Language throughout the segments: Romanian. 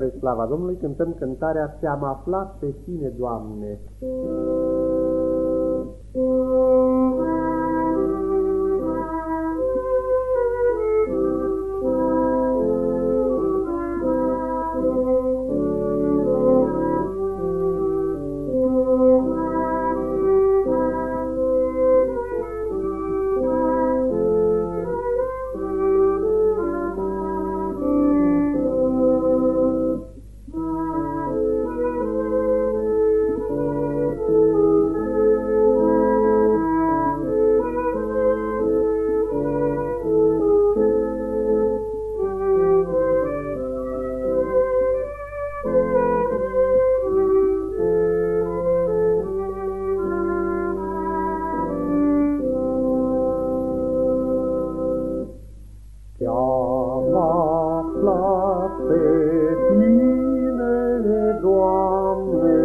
Spre slava Domnului cântăm cântarea Te-am aflat pe tine, Doamne. Pe tine, Doamne,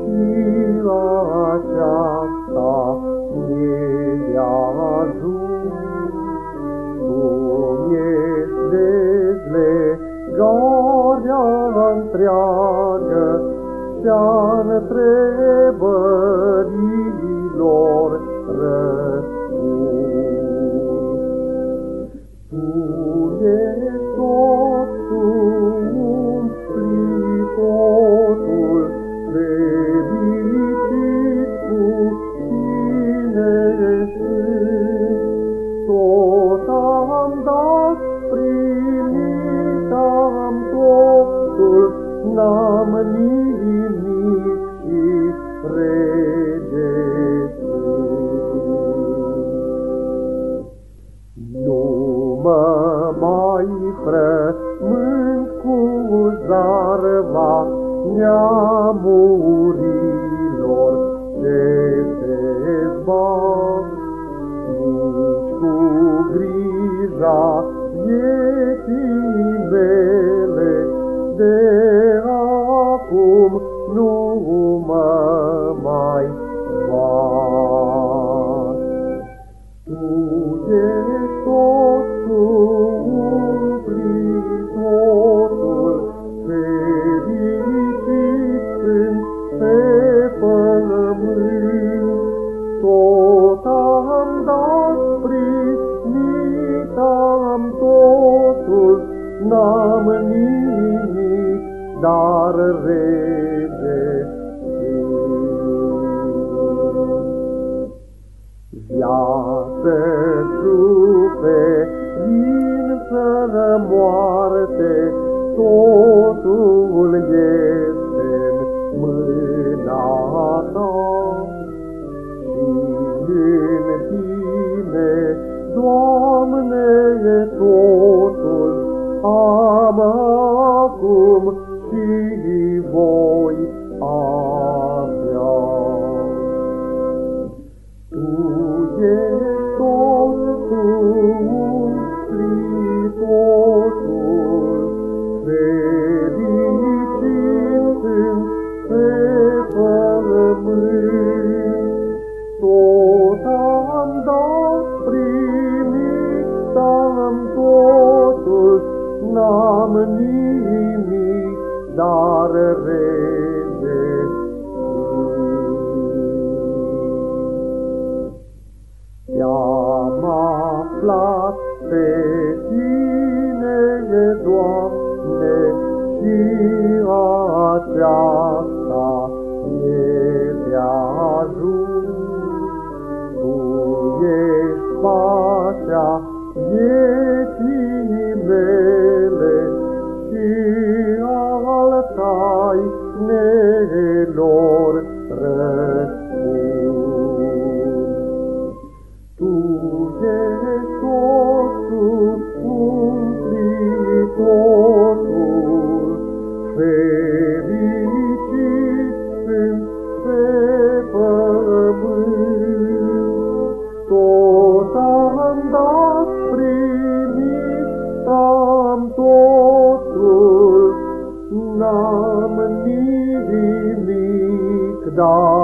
și aceasta mi-e de ajuns. Tu ești dezlegarea întreagă și-a întrebărilor rege Nu mă mai frământ cu zarva neamurilor ce se bat, nici cu grija vieții dar rege Viață, suferință, moarte, totul este în mâna ta. Și în tine, Doamne, totul am dar rege. Te-am aflat pe tine, totul, n-am nimic, dar